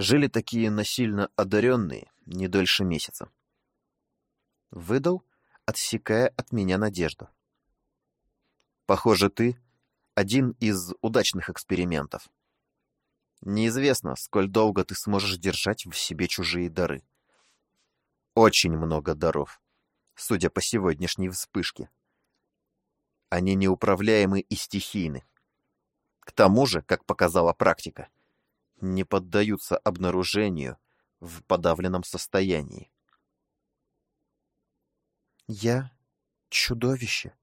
Жили такие насильно одаренные не дольше месяца. Выдал, отсекая от меня надежду. Похоже, ты один из удачных экспериментов. Неизвестно, сколь долго ты сможешь держать в себе чужие дары. Очень много даров, судя по сегодняшней вспышке. Они неуправляемы и стихийны. К тому же, как показала практика, не поддаются обнаружению в подавленном состоянии. Я чудовище.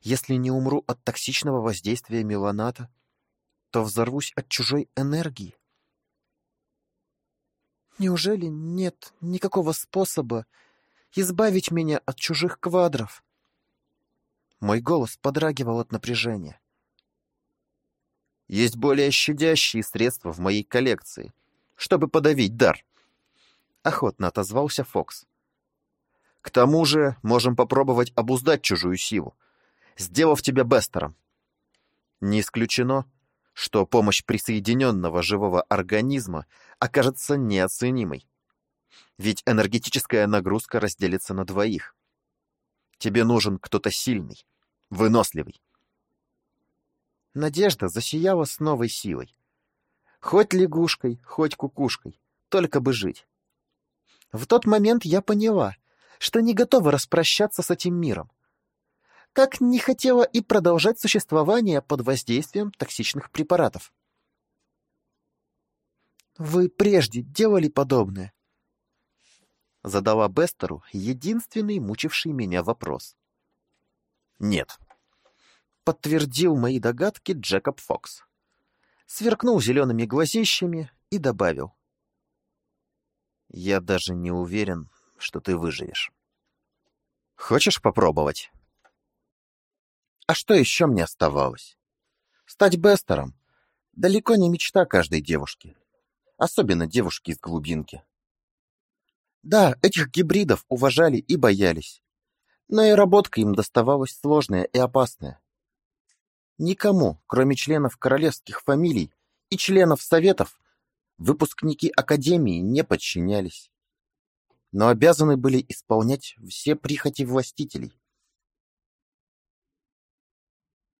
Если не умру от токсичного воздействия меланата, то взорвусь от чужой энергии. Неужели нет никакого способа избавить меня от чужих квадров? Мой голос подрагивал от напряжения. Есть более щадящие средства в моей коллекции, чтобы подавить дар. Охотно отозвался Фокс. К тому же можем попробовать обуздать чужую силу, сделав тебя Бестером. Не исключено, что помощь присоединенного живого организма окажется неоценимой. Ведь энергетическая нагрузка разделится на двоих. Тебе нужен кто-то сильный, выносливый. Надежда засияла с новой силой. Хоть лягушкой, хоть кукушкой, только бы жить. В тот момент я поняла, что не готова распрощаться с этим миром. Как не хотела и продолжать существование под воздействием токсичных препаратов. «Вы прежде делали подобное?» Задала Бестеру единственный мучивший меня вопрос. «Нет», — подтвердил мои догадки Джекоб Фокс. Сверкнул зелеными глазищами и добавил. «Я даже не уверен, что ты выживешь. Хочешь попробовать? А что еще мне оставалось? Стать Бестером далеко не мечта каждой девушки. Особенно девушки из глубинки. Да, этих гибридов уважали и боялись. Но и работка им доставалась сложная и опасная. Никому, кроме членов королевских фамилий и членов советов, выпускники Академии не подчинялись но обязаны были исполнять все прихоти властителей.